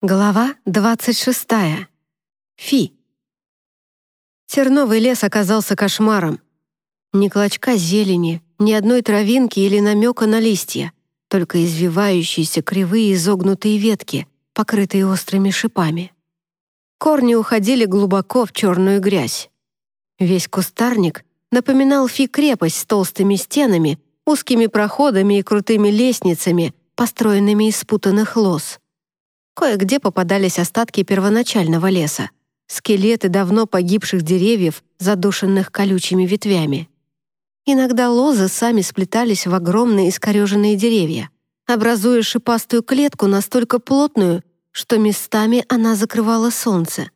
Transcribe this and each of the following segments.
Глава 26. Фи. Терновый лес оказался кошмаром. Ни клочка зелени, ни одной травинки или намека на листья, только извивающиеся кривые изогнутые ветки, покрытые острыми шипами. Корни уходили глубоко в черную грязь. Весь кустарник напоминал Фи крепость с толстыми стенами, узкими проходами и крутыми лестницами, построенными из спутанных лос — Кое-где попадались остатки первоначального леса, скелеты давно погибших деревьев, задушенных колючими ветвями. Иногда лозы сами сплетались в огромные искореженные деревья, образуя шипастую клетку настолько плотную, что местами она закрывала солнце.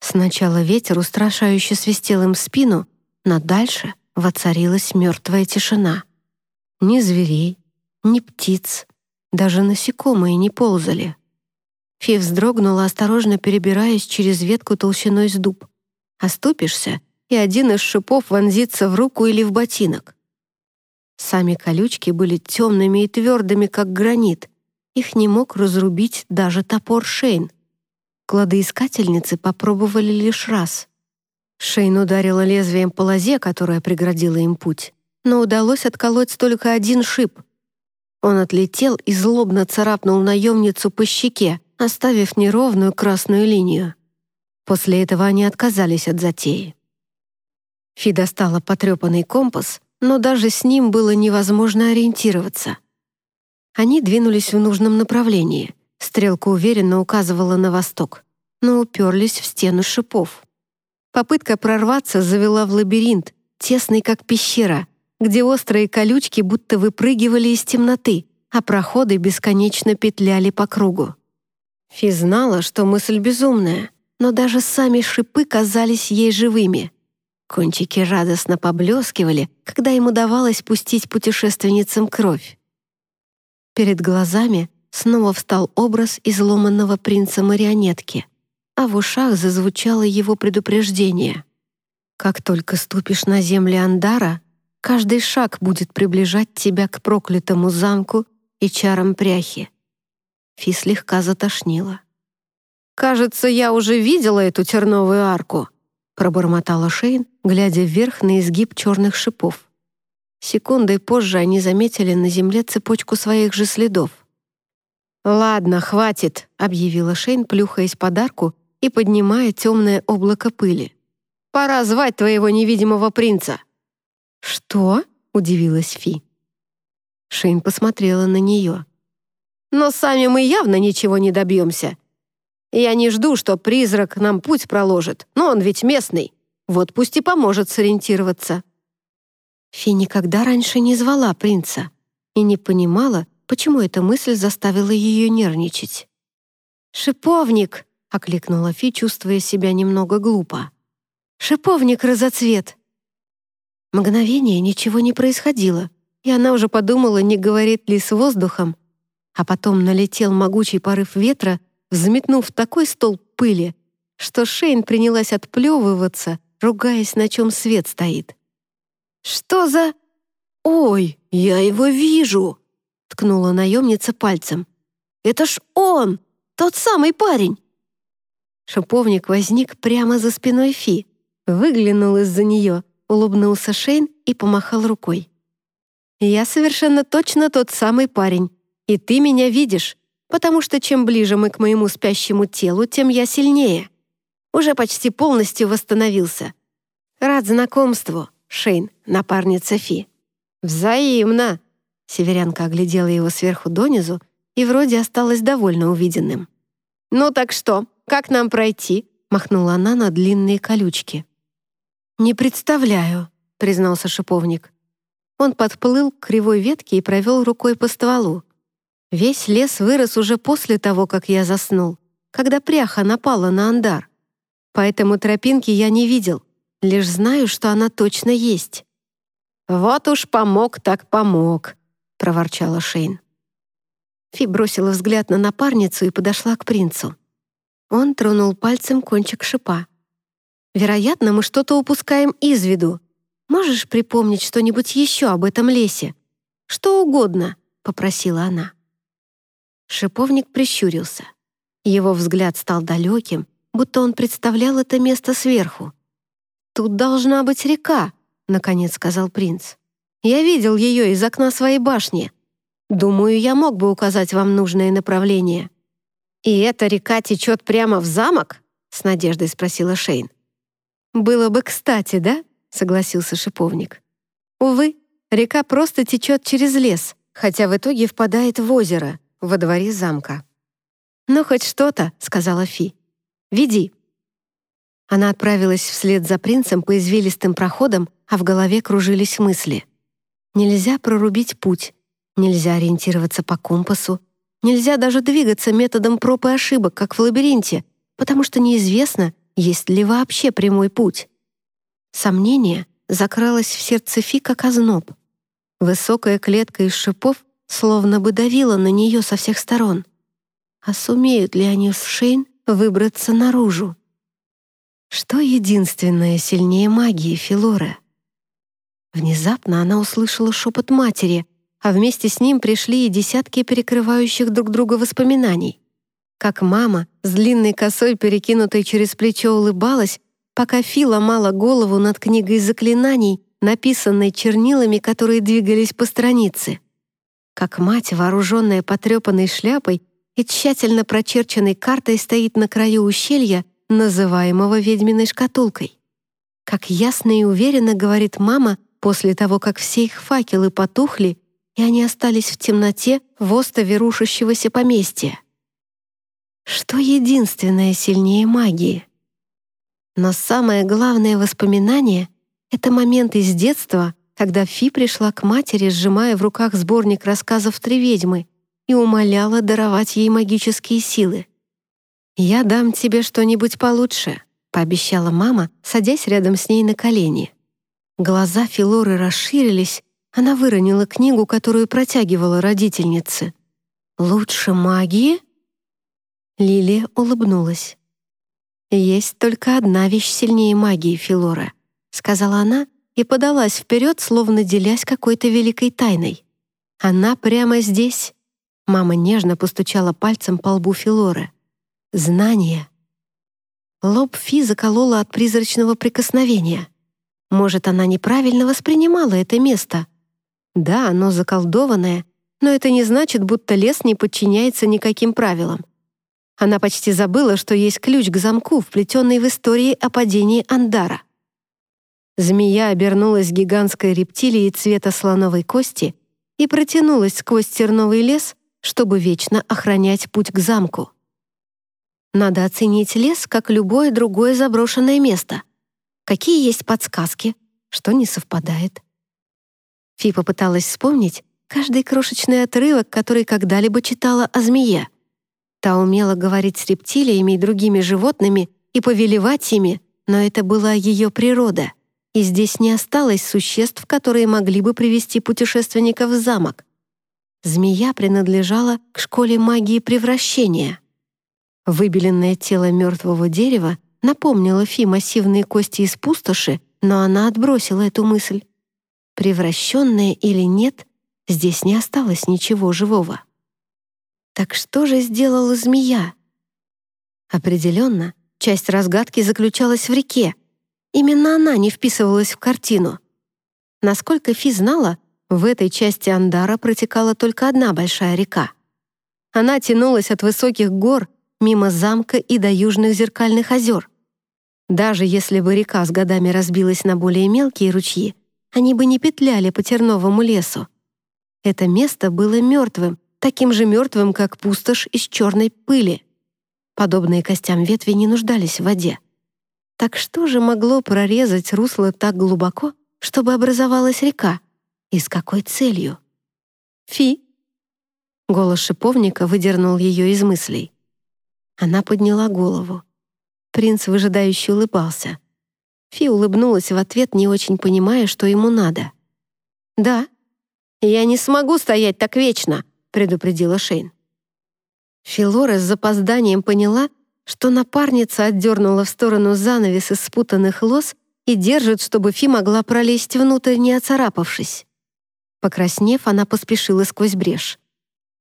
Сначала ветер устрашающе свистел им в спину, но дальше воцарилась мертвая тишина. Ни зверей, ни птиц, даже насекомые не ползали. Фи вздрогнула, осторожно перебираясь через ветку толщиной с дуб. Оступишься, и один из шипов вонзится в руку или в ботинок. Сами колючки были темными и твердыми, как гранит. Их не мог разрубить даже топор Шейн. Кладоискательницы попробовали лишь раз. Шейн ударила лезвием по лозе, которая преградила им путь, но удалось отколоть только один шип — он отлетел и злобно царапнул наемницу по щеке, оставив неровную красную линию. После этого они отказались от затеи. Фи достала потрепанный компас, но даже с ним было невозможно ориентироваться. Они двинулись в нужном направлении. Стрелка уверенно указывала на восток, но уперлись в стену шипов. Попытка прорваться завела в лабиринт, тесный как пещера, где острые колючки будто выпрыгивали из темноты, а проходы бесконечно петляли по кругу. Фи знала, что мысль безумная, но даже сами шипы казались ей живыми. Кончики радостно поблескивали, когда им удавалось пустить путешественницам кровь. Перед глазами снова встал образ изломанного принца-марионетки, а в ушах зазвучало его предупреждение. «Как только ступишь на земли Андара, Каждый шаг будет приближать тебя к проклятому замку и чарам пряхи. Фи слегка затошнила. «Кажется, я уже видела эту терновую арку», пробормотала Шейн, глядя вверх на изгиб черных шипов. Секундой позже они заметили на земле цепочку своих же следов. «Ладно, хватит», — объявила Шейн, плюхаясь под арку и поднимая темное облако пыли. «Пора звать твоего невидимого принца». «Что?» — удивилась Фи. Шейн посмотрела на нее. «Но сами мы явно ничего не добьемся. Я не жду, что призрак нам путь проложит, но он ведь местный. Вот пусть и поможет сориентироваться». Фи никогда раньше не звала принца и не понимала, почему эта мысль заставила ее нервничать. «Шиповник!» — окликнула Фи, чувствуя себя немного глупо. «Шиповник разоцвет!» Мгновение ничего не происходило, и она уже подумала, не говорит ли с воздухом. А потом налетел могучий порыв ветра, взметнув такой столб пыли, что Шейн принялась отплевываться, ругаясь, на чем свет стоит. «Что за...» «Ой, я его вижу!» — ткнула наемница пальцем. «Это ж он! Тот самый парень!» Шиповник возник прямо за спиной Фи, выглянул из-за нее — улыбнулся Шейн и помахал рукой. «Я совершенно точно тот самый парень, и ты меня видишь, потому что чем ближе мы к моему спящему телу, тем я сильнее. Уже почти полностью восстановился. Рад знакомству, Шейн, напарница Фи». «Взаимно!» Северянка оглядела его сверху донизу и вроде осталась довольно увиденным. «Ну так что, как нам пройти?» махнула она на длинные колючки. «Не представляю», — признался шиповник. Он подплыл к кривой ветке и провел рукой по стволу. Весь лес вырос уже после того, как я заснул, когда пряха напала на андар. Поэтому тропинки я не видел, лишь знаю, что она точно есть. «Вот уж помог так помог», — проворчала Шейн. Фи бросила взгляд на напарницу и подошла к принцу. Он тронул пальцем кончик шипа. Вероятно, мы что-то упускаем из виду. Можешь припомнить что-нибудь еще об этом лесе? Что угодно, попросила она. Шиповник прищурился. Его взгляд стал далеким, будто он представлял это место сверху. «Тут должна быть река», — наконец сказал принц. «Я видел ее из окна своей башни. Думаю, я мог бы указать вам нужное направление». «И эта река течет прямо в замок?» — с надеждой спросила Шейн. «Было бы кстати, да?» — согласился шиповник. «Увы, река просто течет через лес, хотя в итоге впадает в озеро, во дворе замка». «Ну, хоть что-то», — сказала Фи. «Веди». Она отправилась вслед за принцем по извилистым проходам, а в голове кружились мысли. Нельзя прорубить путь, нельзя ориентироваться по компасу, нельзя даже двигаться методом проб и ошибок, как в лабиринте, потому что неизвестно, есть ли вообще прямой путь. Сомнение закралось в сердце Фи, как озноб. Высокая клетка из шипов словно бы давила на нее со всех сторон. А сумеют ли они с Шейн выбраться наружу? Что единственное сильнее магии Филора? Внезапно она услышала шепот матери, а вместе с ним пришли и десятки перекрывающих друг друга воспоминаний. Как мама с длинной косой, перекинутой через плечо, улыбалась, пока Фи ломала голову над книгой заклинаний, написанной чернилами, которые двигались по странице. Как мать, вооруженная потрепанной шляпой и тщательно прочерченной картой, стоит на краю ущелья, называемого ведьминой шкатулкой. Как ясно и уверенно говорит мама после того, как все их факелы потухли, и они остались в темноте в остове рушащегося поместья. Что единственное сильнее магии? Но самое главное воспоминание — это момент из детства, когда Фи пришла к матери, сжимая в руках сборник рассказов «Три ведьмы» и умоляла даровать ей магические силы. «Я дам тебе что-нибудь получше», — пообещала мама, садясь рядом с ней на колени. Глаза Филоры расширились, она выронила книгу, которую протягивала родительнице. «Лучше магии?» Лилия улыбнулась. «Есть только одна вещь сильнее магии, Филора», — сказала она и подалась вперед, словно делясь какой-то великой тайной. «Она прямо здесь». Мама нежно постучала пальцем по лбу Филоры. Знание. Лоб Фи заколола от призрачного прикосновения. Может, она неправильно воспринимала это место. Да, оно заколдованное, но это не значит, будто лес не подчиняется никаким правилам. Она почти забыла, что есть ключ к замку, вплетенный в истории о падении Андара. Змея обернулась гигантской рептилией цвета слоновой кости и протянулась сквозь терновый лес, чтобы вечно охранять путь к замку. Надо оценить лес, как любое другое заброшенное место. Какие есть подсказки, что не совпадает. Фи попыталась вспомнить каждый крошечный отрывок, который когда-либо читала о змее. Та умела говорить с рептилиями и другими животными и повелевать ими, но это была ее природа, и здесь не осталось существ, которые могли бы привести путешественников в замок. Змея принадлежала к школе магии превращения — Выбеленное тело мертвого дерева напомнило Фи массивные кости из пустоши, но она отбросила эту мысль. Превращенное или нет, здесь не осталось ничего живого. Так что же сделала змея? Определенно, часть разгадки заключалась в реке. Именно она не вписывалась в картину. Насколько Фи знала, в этой части Андара протекала только одна большая река. Она тянулась от высоких гор мимо замка и до южных зеркальных озер. Даже если бы река с годами разбилась на более мелкие ручьи, они бы не петляли по терновому лесу. Это место было мертвым, таким же мертвым, как пустошь из черной пыли. Подобные костям ветви не нуждались в воде. Так что же могло прорезать русло так глубоко, чтобы образовалась река? И с какой целью? «Фи!» Голос шиповника выдернул ее из мыслей. Она подняла голову. Принц выжидающе улыбался. Фи улыбнулась в ответ, не очень понимая, что ему надо. «Да, я не смогу стоять так вечно», — предупредила Шейн. Филора с запозданием поняла, что напарница отдернула в сторону занавес из спутанных лос и держит, чтобы Фи могла пролезть внутрь, не оцарапавшись. Покраснев, она поспешила сквозь брешь.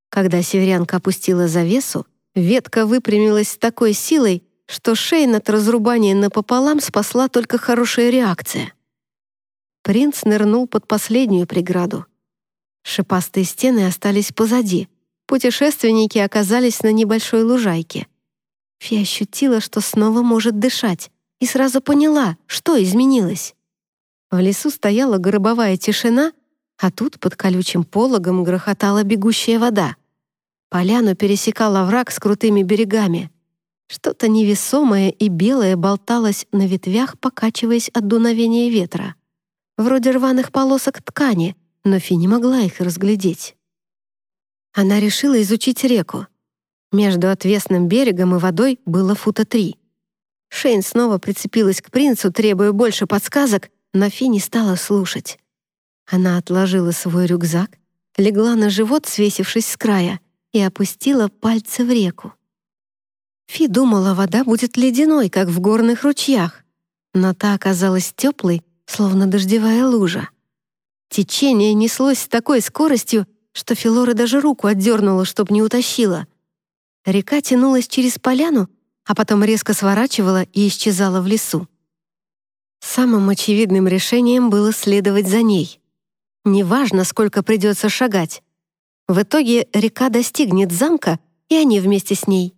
Когда северянка опустила завесу, ветка выпрямилась с такой силой, что Шейн от разрубания напополам спасла только хорошая реакция. Принц нырнул под последнюю преграду. Шипастые стены остались позади. Путешественники оказались на небольшой лужайке. Фи ощутила, что снова может дышать, и сразу поняла, что изменилось. В лесу стояла гробовая тишина, а тут под колючим пологом грохотала бегущая вода. Поляну пересекал овраг с крутыми берегами. Что-то невесомое и белое болталось на ветвях, покачиваясь от дуновения ветра. Вроде рваных полосок ткани, но Фи не могла их разглядеть. Она решила изучить реку. Между отвесным берегом и водой было фута три. Шейн снова прицепилась к принцу, требуя больше подсказок, но Фи не стала слушать. Она отложила свой рюкзак, легла на живот, свесившись с края, и опустила пальцы в реку. Фи думала, вода будет ледяной, как в горных ручьях, но та оказалась теплой, словно дождевая лужа. Течение неслось с такой скоростью, что Филора даже руку отдернула, чтоб не утащила. Река тянулась через поляну, а потом резко сворачивала и исчезала в лесу. Самым очевидным решением было следовать за ней. Неважно, сколько придется шагать. В итоге река достигнет замка, и они вместе с ней.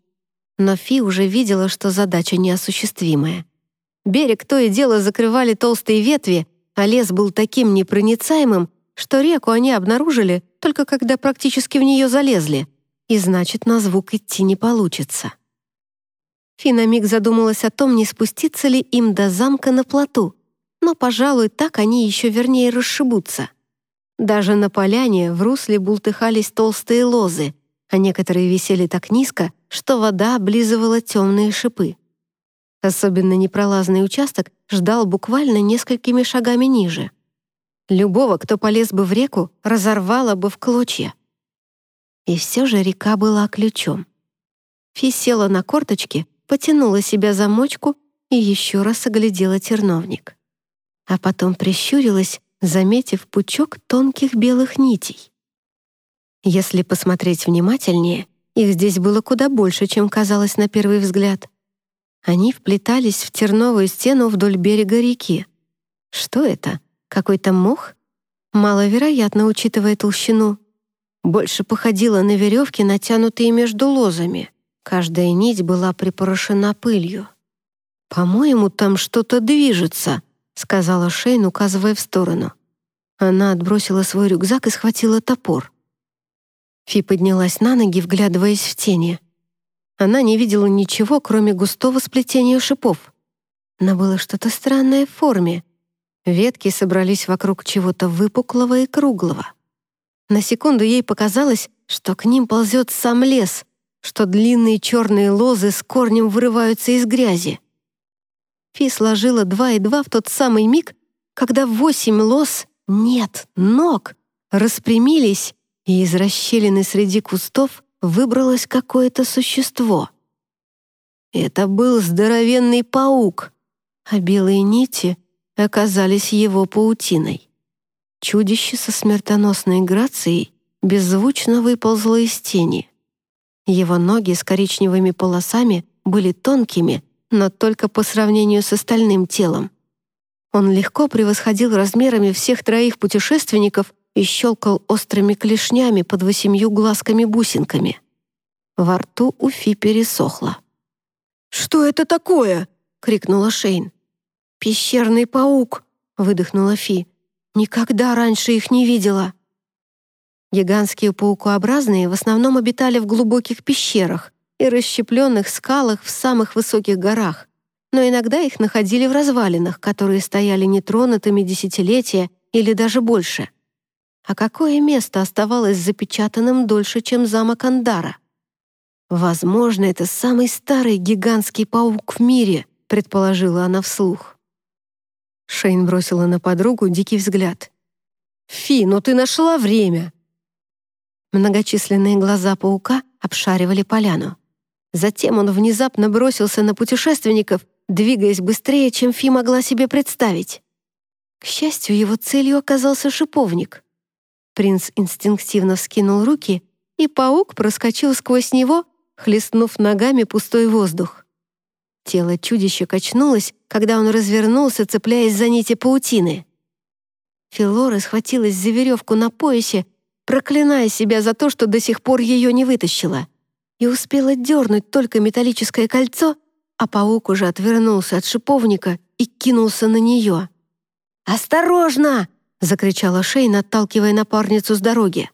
Но Фи уже видела, что задача неосуществимая. Берег то и дело закрывали толстые ветви, а лес был таким непроницаемым, что реку они обнаружили только когда практически в нее залезли, и значит, на звук идти не получится. Фи миг задумалась о том, не спуститься ли им до замка на плоту, но, пожалуй, так они еще вернее расшибутся. Даже на поляне в русле бултыхались толстые лозы, а некоторые висели так низко, что вода облизывала темные шипы. Особенно непролазный участок ждал буквально несколькими шагами ниже. Любого, кто полез бы в реку, разорвало бы в клочья. И все же река была ключом. Фи села на корточки, потянула себя за мочку и еще раз оглядела терновник. А потом прищурилась, заметив пучок тонких белых нитей. Если посмотреть внимательнее, их здесь было куда больше, чем казалось на первый взгляд. Они вплетались в терновую стену вдоль берега реки. Что это? Какой-то мох? Маловероятно, учитывая толщину. Больше походило на веревки, натянутые между лозами. Каждая нить была припорошена пылью. «По-моему, там что-то движется», — сказала Шейн, указывая в сторону. Она отбросила свой рюкзак и схватила топор. Фи поднялась на ноги, вглядываясь в тени. Она не видела ничего, кроме густого сплетения шипов. Но было что-то странное в форме. Ветки собрались вокруг чего-то выпуклого и круглого. На секунду ей показалось, что к ним ползет сам лес, что длинные черные лозы с корнем вырываются из грязи. Фи сложила два и два в тот самый миг, когда восемь лоз, нет, ног, распрямились и из расщелины среди кустов выбралось какое-то существо. Это был здоровенный паук, а белые нити оказались его паутиной. Чудище со смертоносной грацией беззвучно выползло из тени. Его ноги с коричневыми полосами были тонкими, но только по сравнению с остальным телом. Он легко превосходил размерами всех троих путешественников и щелкал острыми клешнями под восемью глазками-бусинками. Во рту у Фи пересохло. «Что это такое?» — крикнула Шейн. «Пещерный паук!» — выдохнула Фи. «Никогда раньше их не видела!» Гигантские паукообразные в основном обитали в глубоких пещерах и расщепленных скалах в самых высоких горах, но иногда их находили в развалинах, которые стояли нетронутыми десятилетия или даже больше. А какое место оставалось запечатанным дольше, чем замок Андара? «Возможно, это самый старый гигантский паук в мире», предположила она вслух. Шейн бросила на подругу дикий взгляд. «Фи, ну ты нашла время!» Многочисленные глаза паука обшаривали поляну. Затем он внезапно бросился на путешественников, двигаясь быстрее, чем Фи могла себе представить. К счастью, его целью оказался шиповник. Принц инстинктивно вскинул руки, и паук проскочил сквозь него, хлестнув ногами пустой воздух. Тело чудища качнулось, когда он развернулся, цепляясь за нити паутины. Филора схватилась за веревку на поясе, проклиная себя за то, что до сих пор ее не вытащила, и успела дернуть только металлическое кольцо, а паук уже отвернулся от шиповника и кинулся на нее. «Осторожно!» — закричала Шейн, отталкивая напарницу с дороги.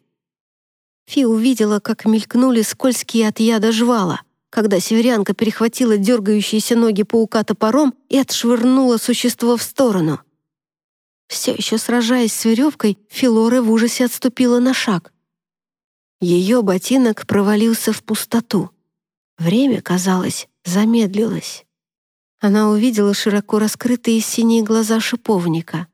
Фи увидела, как мелькнули скользкие от яда жвала, когда северянка перехватила дергающиеся ноги паука топором и отшвырнула существо в сторону. Все еще сражаясь с веревкой, Филора в ужасе отступила на шаг. Ее ботинок провалился в пустоту. Время, казалось, замедлилось. Она увидела широко раскрытые синие глаза шиповника,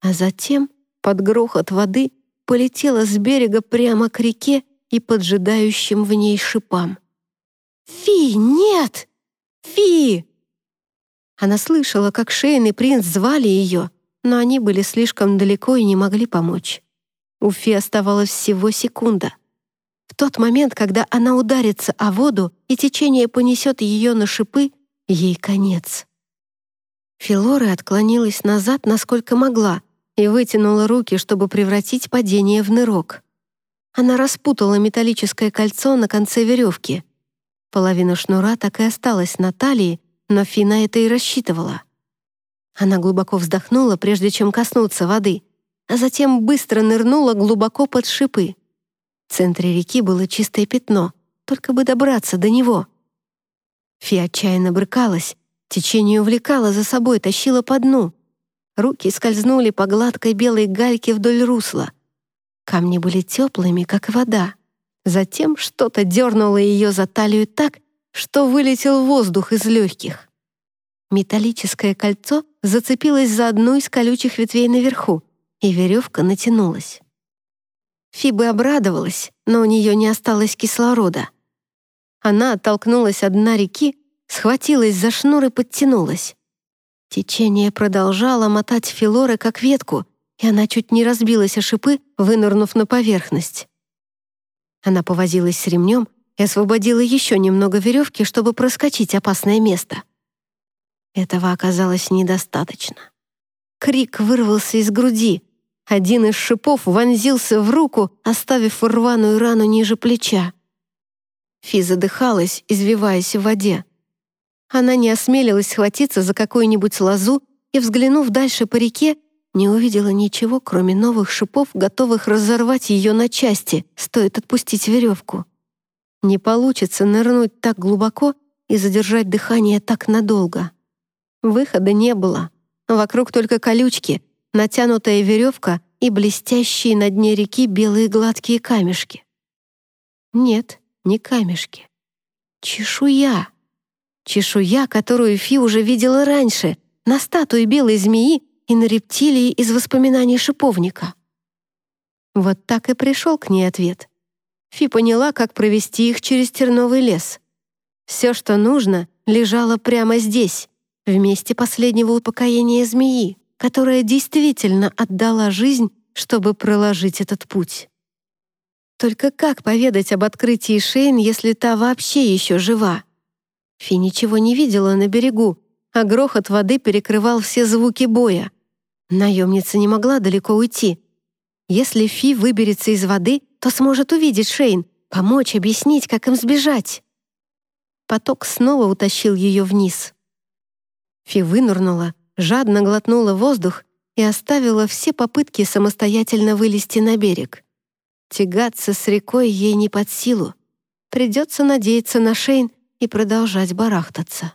а затем, под грохот воды, полетела с берега прямо к реке и поджидающим в ней шипам. «Фи, нет! Фи!» Она слышала, как Шейн и принц звали ее, но они были слишком далеко и не могли помочь. У Фи оставалась всего секунда. В тот момент, когда она ударится о воду и течение понесет ее на шипы, ей конец. Филора отклонилась назад, насколько могла, и вытянула руки, чтобы превратить падение в нырок. Она распутала металлическое кольцо на конце веревки. Половина шнура так и осталась на талии, но Фина это и рассчитывала. Она глубоко вздохнула, прежде чем коснуться воды, а затем быстро нырнула глубоко под шипы. В центре реки было чистое пятно, только бы добраться до него. Фи отчаянно брыкалась, течение увлекало за собой, тащило по дну. Руки скользнули по гладкой белой гальке вдоль русла. Камни были теплыми, как вода. Затем что-то дернуло ее за талию так, что вылетел воздух из легких. Металлическое кольцо зацепилось за одну из колючих ветвей наверху, и веревка натянулась. Фиба обрадовалась, но у нее не осталось кислорода. Она оттолкнулась от дна реки, схватилась за шнур и подтянулась. Течение продолжало мотать Филоры как ветку, и она чуть не разбилась о шипы, вынырнув на поверхность. Она повозилась с ремнем и освободила еще немного веревки, чтобы проскочить опасное место. Этого оказалось недостаточно. Крик вырвался из груди. Один из шипов вонзился в руку, оставив рваную рану ниже плеча. Фи задыхалась, извиваясь в воде. Она не осмелилась схватиться за какую-нибудь лозу и, взглянув дальше по реке, не увидела ничего, кроме новых шипов, готовых разорвать ее на части, стоит отпустить веревку. Не получится нырнуть так глубоко и задержать дыхание так надолго. Выхода не было. Вокруг только колючки, натянутая веревка и блестящие на дне реки белые гладкие камешки. Нет, не камешки. Чешуя. Чешуя, которую Фи уже видела раньше, на статуе белой змеи и на рептилии из воспоминаний шиповника. Вот так и пришел к ней ответ. Фи поняла, как провести их через терновый лес. Все, что нужно, лежало прямо здесь, в месте последнего упокоения змеи, которая действительно отдала жизнь, чтобы проложить этот путь. Только как поведать об открытии Шейн, если та вообще еще жива? Фи ничего не видела на берегу, а грохот воды перекрывал все звуки боя. Наемница не могла далеко уйти. Если Фи выберется из воды, то сможет увидеть Шейн, помочь, объяснить, как им сбежать. Поток снова утащил ее вниз. Фи вынырнула, жадно глотнула воздух и оставила все попытки самостоятельно вылезти на берег. Тягаться с рекой ей не под силу. Придется надеяться на Шейн и продолжать барахтаться.